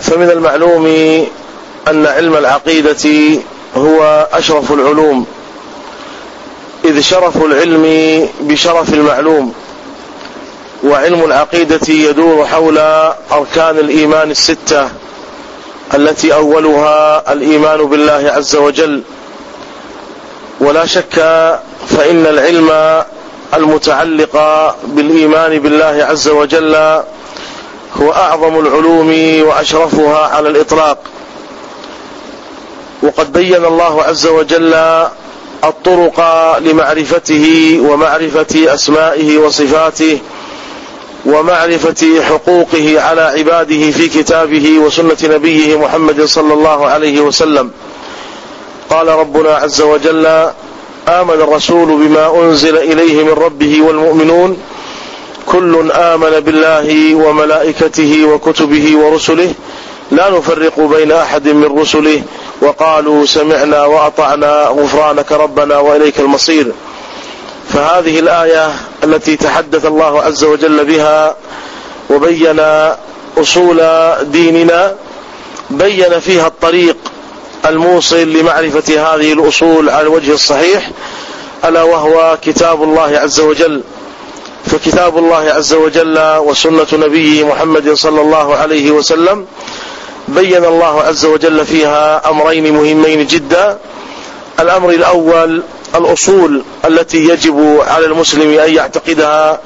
فمن المعلوم أن علم العقيدة هو أشرف العلوم إذ شرف العلم بشرف المعلوم وعلم العقيدة يدور حول أركان الإيمان الستة التي أولها الإيمان بالله عز وجل. ولا شك فإن العلم المتعلق بالإيمان بالله عز وجل هو أعظم العلوم وأشرفها على الإطلاق. وقد بين الله عز وجل الطرق لمعرفته ومعرفة أسمائه وصفاته ومعرفة حقوقه على عباده في كتابه وسنة نبيه محمد صلى الله عليه وسلم. قال ربنا عز وجل آمن الرسول بما أنزل إليه من ربه والمؤمنون كل آمن بالله وملائكته وكتبه ورسله لا نفرق بين أحد من رسله وقالوا سمعنا وأطعنا غفرانك ربنا وإليك المصير. فهذه الآية التي تحدث الله عز وجل بها وبين أصول ديننا بين فيها الطريق الموصل لمعرفة هذه الأصول على الوجه الصحيح ألا وهو كتاب الله عز وجل. فكتاب الله عز وجل وسنة نبيه محمد صلى الله عليه وسلم بين الله عز وجل فيها أمرين مهمين جدا. الأمر الأول الأصول التي يجب على المسلم أن يعتقدها.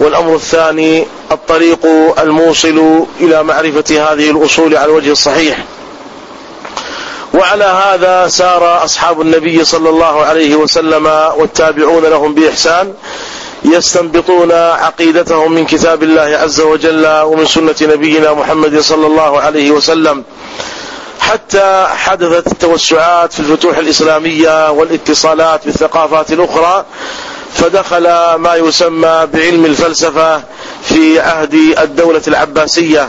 والأمر الثاني الطريق الموصل إلى معرفة هذه الأصول على الوجه الصحيح. وعلى هذا سار أصحاب النبي صلى الله عليه وسلم والتابعون لهم بإحسان. يستنبطون عقيدتهم من كتاب الله عز وجل ومن سنة نبينا محمد صلى الله عليه وسلم. حتى حدثت التوسعات في الفتوح الإسلامية والاتصالات بالثقافات الأخرى فدخل ما يسمى بعلم الفلسفة في عهد الدولة العباسية.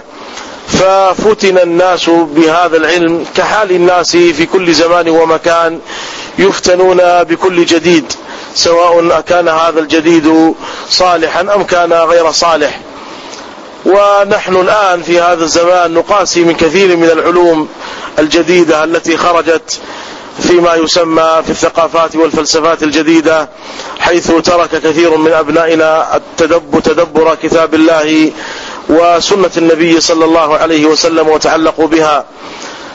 ففتن الناس بهذا العلم كحال الناس في كل زمان ومكان يفتنون بكل جديد. سواء كان هذا الجديد صالحا أم كان غير صالح. ونحن الآن في هذا الزمان نقاسي من كثير من العلوم الجديدة التي خرجت فيما يسمى في الثقافات والفلسفات الجديدة حيث ترك كثير من أبنائنا التدبر تدبر كتاب الله وسنة النبي صلى الله عليه وسلم وتعلقوا بها.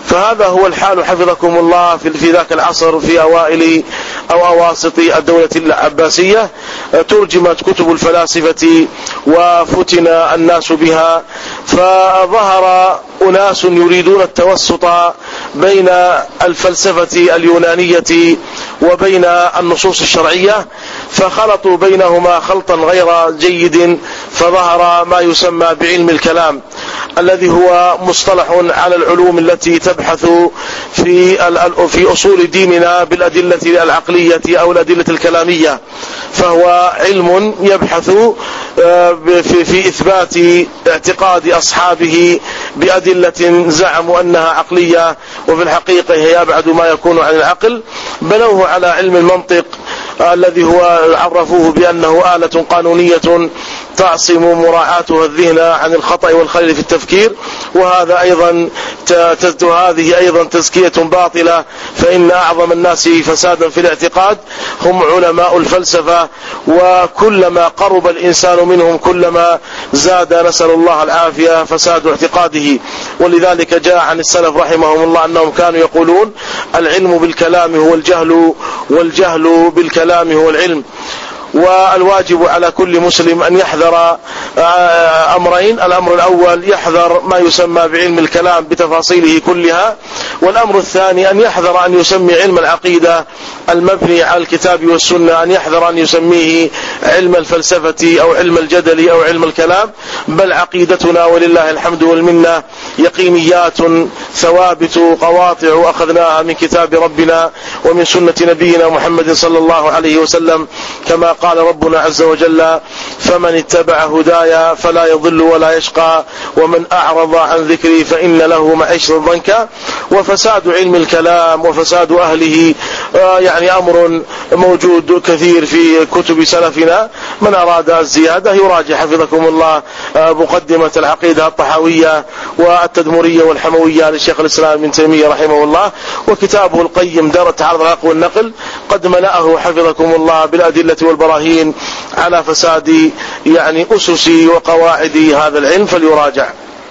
فهذا هو الحال حفظكم الله في ذاك العصر في أوائل أو أواسط الدولة العباسية ترجمت كتب الفلاسفة وفتن الناس بها. فظهر أناس يريدون التوسط بين الفلسفة اليونانية وبين النصوص الشرعية. فخلطوا بينهما خلطا غير جيد فظهر ما يسمى بعلم الكلام. الذي هو مصطلح على العلوم التي تبحث في في أصول ديننا بالأدلة العقلية أو الأدلة الكلامية. فهو علم يبحث آه، في إثبات اعتقاد أصحابه بأدلة زعموا أنها عقلية وفي الحقيقة هي أبعد ما يكون عن العقل. بنوه على علم المنطق الذي هو عرفوه بأنه آلة قانونية تعصم مراعاتها الذهن عن الخطأ والخلل في التفكير وهذا أيضا هذه أيضا تزكية باطلة فإن أعظم الناس فسادا في الاعتقاد هم علماء الفلسفة وكلما قرب الإنسان منهم كلما زاد نسأل الله العافية فساد اعتقاده. ولذلك جاء عن السلف رحمهم الله أنهم كانوا يقولون العلم بالكلام هو الجهل والجهل بالكلام هو العلم. والواجب على كل مسلم أن يحذر آه، أمرين. الأمر الأول يحذر ما يسمى بعلم الكلام بتفاصيله كلها. والأمر الثاني أن يحذر أن يسمي علم العقيدة المبني على الكتاب والسنة أن يحذر أن يسميه علم الفلسفة أو علم الجدل أو علم الكلام بل عقيدتنا ولله الحمد والمنة يقينيات ثوابت قواطع أخذناها من كتاب ربنا ومن سنة نبينا محمد صلى الله عليه وسلم كما قال ربنا عز وجل فمن اتبع هدايا فلا يضل ولا يشقى ومن أعرض عن ذكري فإن له معيشة ضنكا وفساد علم الكلام وفساد أهله يعني أمر موجود كثير في كتب سلفنا. من أراد الزيادة يراجع حفظكم الله آه، مقدمة العقيدة الطحاوية والتدمرية والحموية للشيخ الإسلام ابن تيمية رحمه الله. وكتابه القيم دار التعارض العقل والنقل. قد ملأه حفظكم الله بالأدلة والبراهين على فساد يعني أسس وقواعد هذا العلم فليراجع.